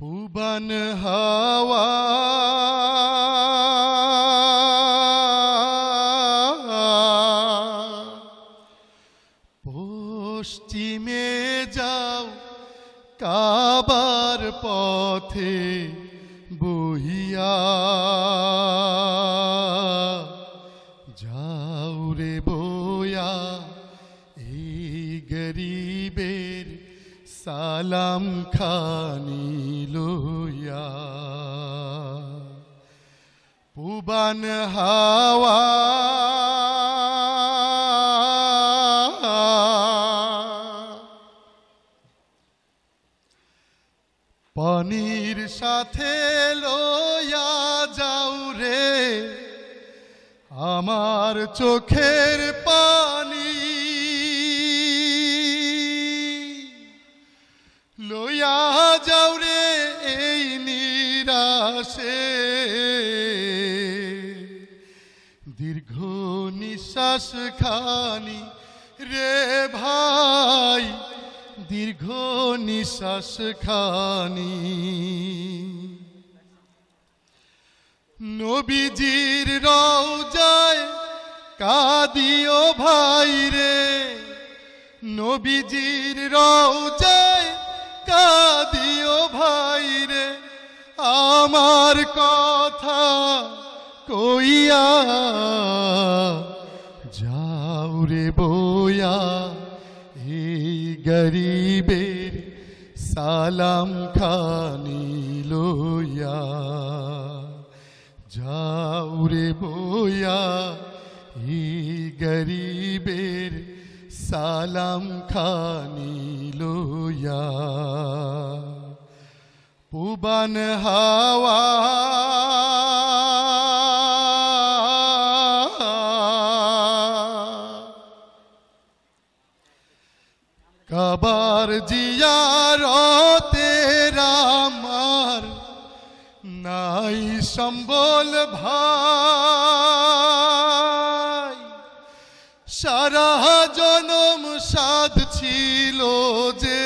পুবন হাওয়া। পশ্চিমে যাও কাবার পথে বহিয়া। যাও রে বয়া এই গরিবের সালাম খানি পুবান হাওয়া পানির সাথে লইয়া যাও রে আমার চোখের পানি লইয়া যাও রে এই নিরাশে দীর্ঘ নিঃশ্বাস খানি রে ভাই, দীর্ঘ নিঃশ্বাস খানি। নবীজির রওজায় কাদিও ভাই রে, নবীজির রওজায় কাদিও ভাই রে। আমার কথা কইয়া যাও রে বইয়া এই গরিবের সালাম খানি লইয়া যাও রে বইয়া এই গরিবের সালাম খানি লইয়া পুবন হাওয়া কবার জিয়ারতে রামার নাই সম্বল ভাই। সারা জনম সাধ ছিল যে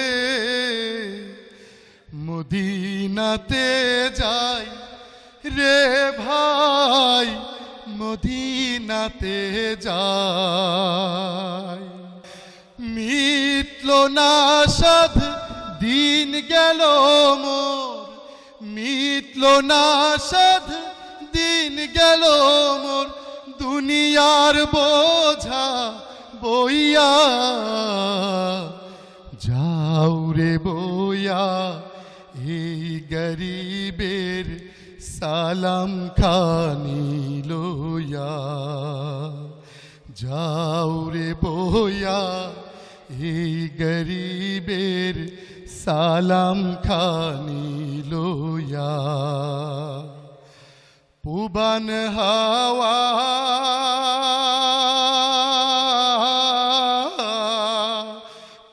মদিনাতে যাই রে ভাই, মদিনাতে যাই। মিটল না সাধ, দিন গেল মোর। মিটল না সাধ, দিন গেল মোর। দুনিয়ার বোঝা বইয়া, যাও রে বইয়া, এই গরিবের সালাম খানি লইয়া। যাও রে বইয়া এই গরিবের সালাম খানি লইয়া। পুবন হাওয়া।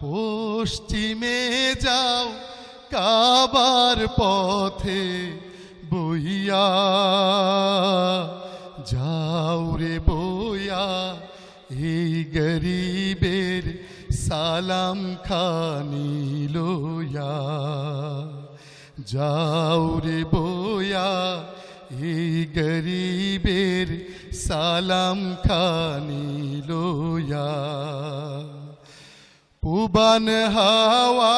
পশ্চিমে যাও কাবার পথে বইয়া। যাও রে বইয়া, এই গরিবের সালাম খানি লইয়া যাও রে বোয়া এই গরিবের সালাম খানি লইয়া। পুবন হাওয়া